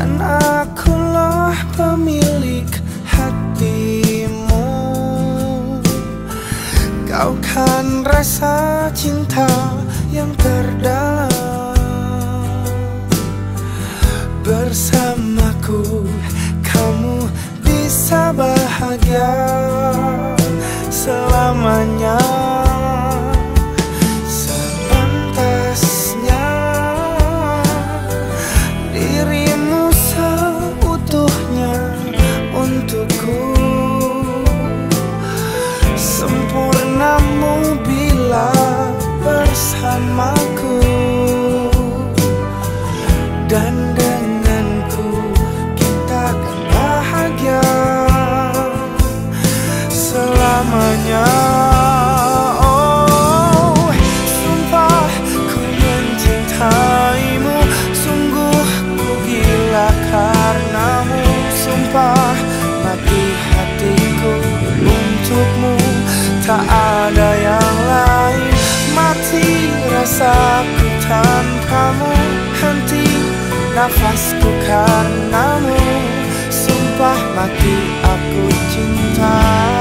Dan akulah pemilik hatimu. Kau kan rasa cinta yang terdalam. Bersamaku kamu bisa untukku. Sempurnamu bila bersamaku. Dan tak ada yang lain. Mati rasaku tanpamu Henti. Nafasku karenamu. Sumpah mati aku cinta.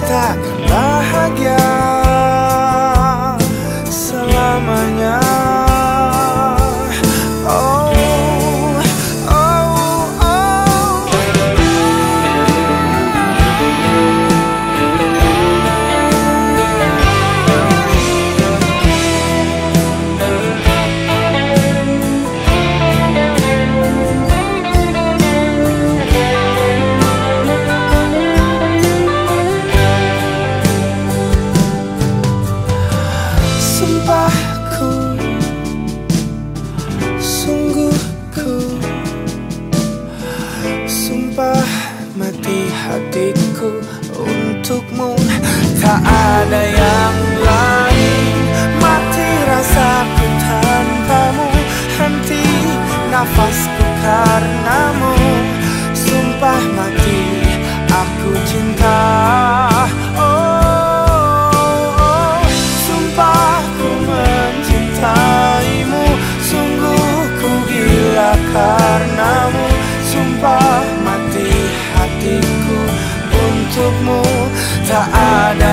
たから Sumpahku Sungguhku Sumpah mati hatiku Untukmu. Tak ada yang tak ada